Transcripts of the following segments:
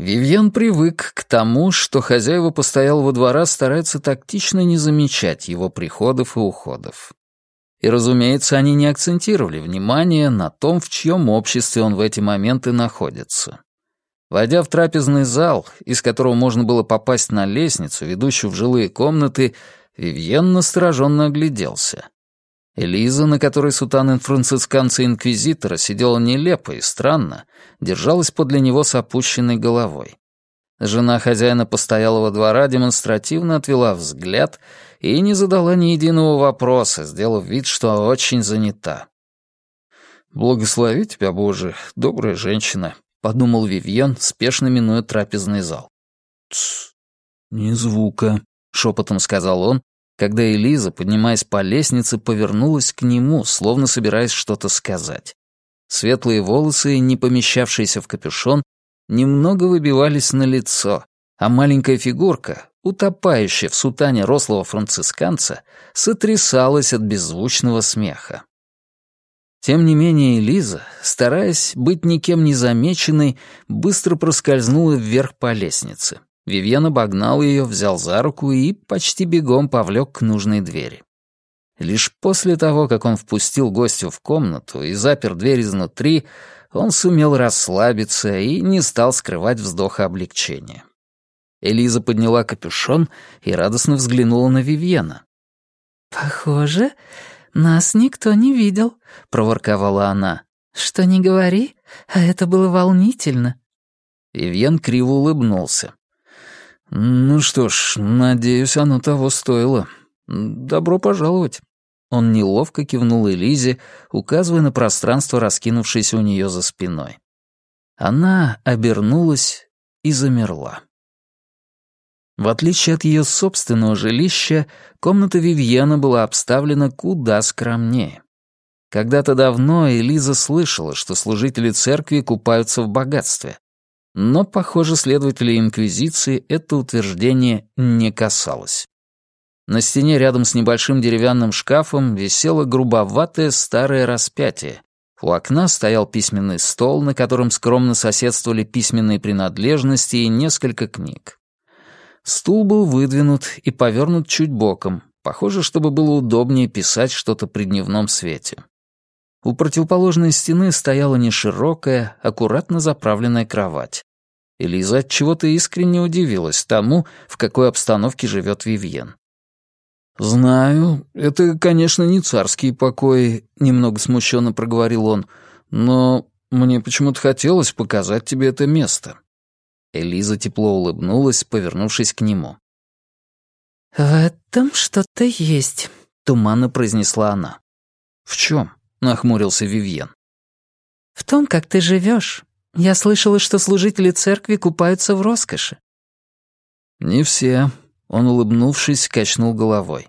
Вивьен привык к тому, что хозяева постоялого двора стараются тактично не замечать его приходов и уходов. И, разумеется, они не акцентировали внимание на том, в чьем обществе он в эти моменты находится. Войдя в трапезный зал, из которого можно было попасть на лестницу, ведущую в жилые комнаты, Вивьен настороженно огляделся. Элиза, на которой сутанин-францисканца-инквизитора сидела нелепо и странно, держалась подле него с опущенной головой. Жена хозяина постоялого двора демонстративно отвела взгляд и не задала ни единого вопроса, сделав вид, что очень занята. «Благослови тебя, Боже, добрая женщина», — подумал Вивьен, спешно минуя трапезный зал. «Тсс, ни звука», — шепотом сказал он, когда Элиза, поднимаясь по лестнице, повернулась к нему, словно собираясь что-то сказать. Светлые волосы, не помещавшиеся в капюшон, немного выбивались на лицо, а маленькая фигурка, утопающая в сутане рослого францисканца, сотрясалась от беззвучного смеха. Тем не менее Элиза, стараясь быть никем не замеченной, быстро проскользнула вверх по лестнице. Вивьен обогнал ее, взял за руку и почти бегом повлек к нужной двери. Лишь после того, как он впустил гостю в комнату и запер дверь изнутри, он сумел расслабиться и не стал скрывать вздоха облегчения. Элиза подняла капюшон и радостно взглянула на Вивьена. «Похоже, нас никто не видел», — проворковала она. «Что не говори, а это было волнительно». Вивьен криво улыбнулся. «Ну что ж, надеюсь, оно того стоило. Добро пожаловать». Он неловко кивнул Элизе, указывая на пространство, раскинувшееся у нее за спиной. Она обернулась и замерла. В отличие от ее собственного жилища, комната Вивьена была обставлена куда скромнее. Когда-то давно Элиза слышала, что служители церкви купаются в богатстве. Но, похоже, следователей Инквизиции это утверждение не касалось. На стене рядом с небольшим деревянным шкафом висело грубоватое старое распятие. У окна стоял письменный стол, на котором скромно соседствовали письменные принадлежности и несколько книг. Стул был выдвинут и повернут чуть боком, похоже, чтобы было удобнее писать что-то при дневном свете. У противоположной стены стояла неширокая, аккуратно заправленная кровать. Элиза от чего-то искренне удивилась тому, в какой обстановке живет Вивьен. «Знаю, это, конечно, не царские покои», — немного смущенно проговорил он, «но мне почему-то хотелось показать тебе это место». Элиза тепло улыбнулась, повернувшись к нему. «В этом что-то есть», — туманно произнесла она. «В чем?» — нахмурился Вивьен. «В том, как ты живешь. Я слышала, что служители церкви купаются в роскоши». «Не все», — он, улыбнувшись, качнул головой.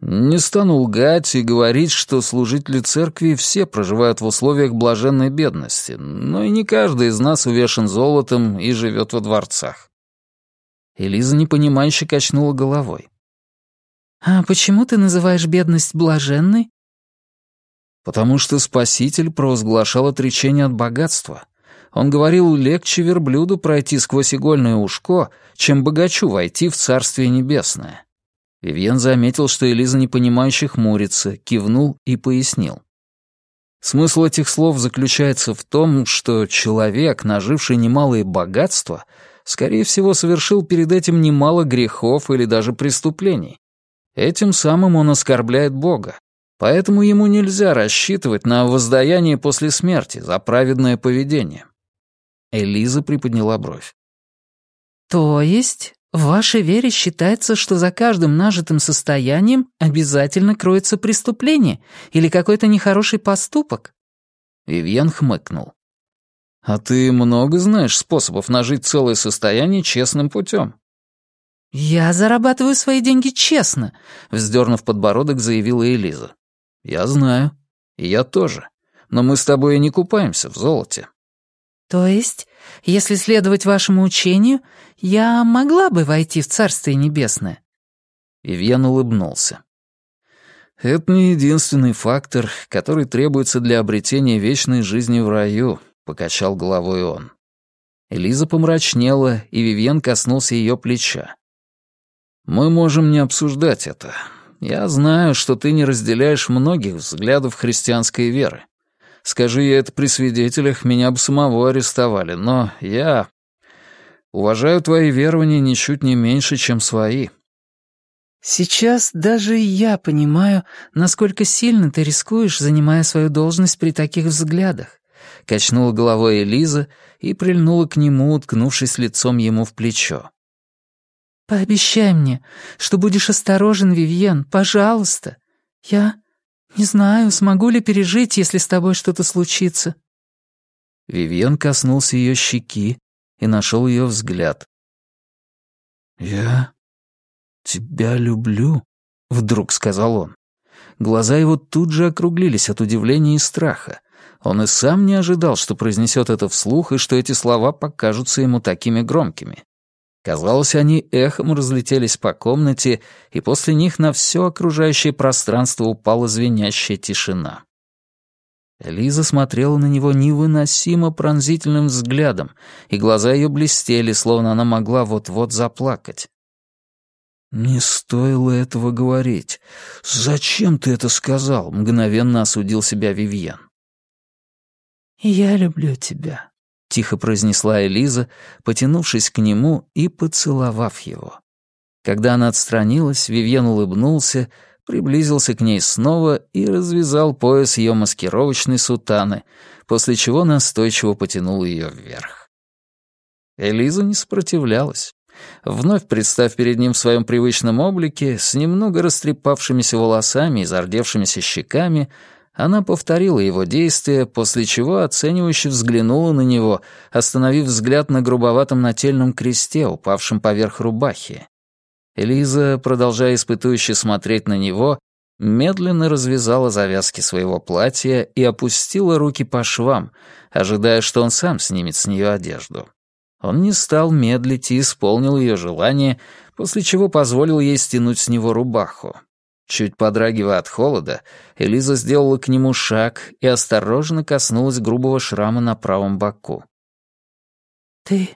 «Не стану лгать и говорить, что служители церкви все проживают в условиях блаженной бедности, но и не каждый из нас увешан золотом и живет во дворцах». Элиза непонимающе качнула головой. «А почему ты называешь бедность блаженной?» Потому что Спаситель провозглашал отречение от богатства. Он говорил, легче верблюду пройти сквозь игольное ушко, чем богачу войти в Царствие Небесное. Вивьен заметил, что Элиза непонимающе хмурится, кивнул и пояснил. Смысл этих слов заключается в том, что человек, наживший немалые богатства, скорее всего, совершил перед этим немало грехов или даже преступлений. Этим самым он оскорбляет Бога, Поэтому ему нельзя рассчитывать на воздаяние после смерти за праведное поведение. Элиза приподняла бровь. То есть в вашей вере считается, что за каждым нажитым состоянием обязательно кроется преступление или какой-то нехороший поступок? Вивьен хмыкнул. «А ты много знаешь способов нажить целое состояние честным путем?» «Я зарабатываю свои деньги честно», — вздернув подбородок, заявила Элиза. «Я знаю. И я тоже. Но мы с тобой не купаемся в золоте». «То есть, если следовать вашему учению, я могла бы войти в Царствие Небесное?» Ивьен улыбнулся. «Это не единственный фактор, который требуется для обретения вечной жизни в раю», — покачал головой он. Элиза помрачнела, и Вивьен коснулся ее плеча. «Мы можем не обсуждать это. Я знаю, что ты не разделяешь многих взглядов христианской веры. Скажи я это при свидетелях, меня бы самого арестовали, но я уважаю твои верования ничуть не меньше, чем свои». «Сейчас даже я понимаю, насколько сильно ты рискуешь, занимая свою должность при таких взглядах», — качнула головой Элиза и прильнула к нему, уткнувшись лицом ему в плечо. «Пообещай мне, что будешь осторожен, Вивьен, пожалуйста. Я не знаю, смогу ли пережить, если с тобой что-то случится». Вивьен коснулся ее щеки и нашел ее взгляд. «Я тебя люблю», — вдруг сказал он. Глаза его тут же округлились от удивления и страха. Он и сам не ожидал, что произнесет это вслух и что эти слова покажутся ему такими громкими. Казалось, они эхом разлетелись по комнате, и после них на все окружающее пространство упала звенящая тишина. Лиза смотрела на него невыносимо пронзительным взглядом, и глаза ее блестели, словно она могла вот-вот заплакать. «Не стоило этого говорить. Зачем ты это сказал?» — мгновенно осудил себя Вивьен. «Я люблю тебя», — тихо произнесла Элиза, потянувшись к нему и поцеловав его. Когда она отстранилась, Вивьен улыбнулся, приблизился к ней снова и развязал пояс ее маскировочной сутаны, после чего настойчиво потянул ее вверх. Элиза не сопротивлялась. Вновь представь перед ним в своем привычном облике, с немного растрепавшимися волосами и зардевшимися щеками, она повторила его действия, после чего оценивающе взглянула на него, остановив взгляд на грубоватом нательном кресте, упавшем поверх рубахи. Элиза, продолжая испытующе смотреть на него, медленно развязала завязки своего платья и опустила руки по швам, ожидая, что он сам снимет с нее одежду. Он не стал медлить и исполнил ее желание, после чего позволил ей стянуть с него рубаху. Чуть подрагивая от холода, Элиза сделала к нему шаг и осторожно коснулась грубого шрама на правом боку. «Ты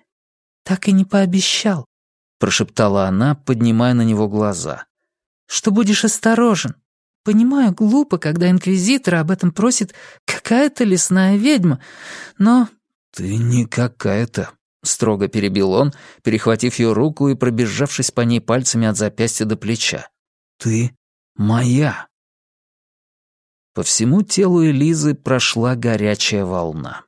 так и не пообещал», — прошептала она, поднимая на него глаза. «Что будешь осторожен. Понимаю, глупо, когда инквизитора об этом просит какая-то лесная ведьма, но...» «Ты не какая-то», — строго перебил он, перехватив ее руку и пробежавшись по ней пальцами от запястья до плеча. «Ты Моя!» По всему телу Элизы прошла горячая волна.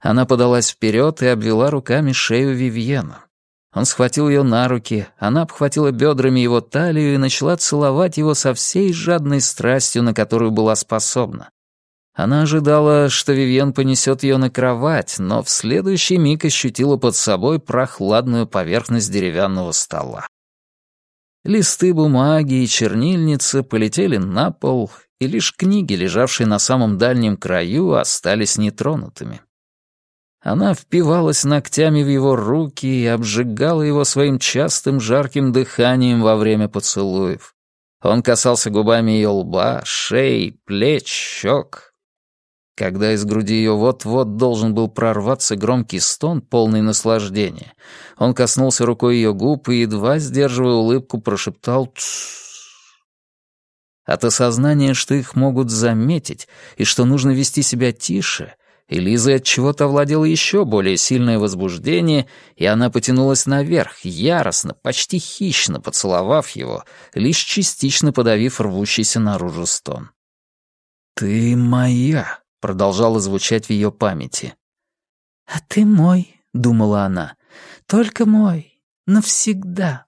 Она подалась вперед и обвела руками шею Вивьена. Он схватил ее на руки, она обхватила бедрами его талию и начала целовать его со всей жадной страстью, на которую была способна. Она ожидала, что Вивьен понесет ее на кровать, но в следующий миг ощутила под собой прохладную поверхность деревянного стола. Листы бумаги и чернильница полетели на пол, и лишь книги, лежавшие на самом дальнем краю, остались нетронутыми. Она впивалась ногтями в его руки и обжигала его своим частым жарким дыханием во время поцелуев. Он касался губами ее лба, шеи, плеч, щек, когда из груди ее вот-вот должен был прорваться громкий стон, полный наслаждения, он коснулся рукой ее губ и, едва сдерживая улыбку, прошептал «Тссс». От осознания, что их могут заметить и что нужно вести себя тише, Элиза от чего-то овладела еще более сильное возбуждение, и она потянулась наверх, яростно, почти хищно поцеловав его, лишь частично подавив рвущийся наружу стон. «Ты моя», продолжало звучать в ее памяти. «А ты мой», — думала она, — «только мой, навсегда».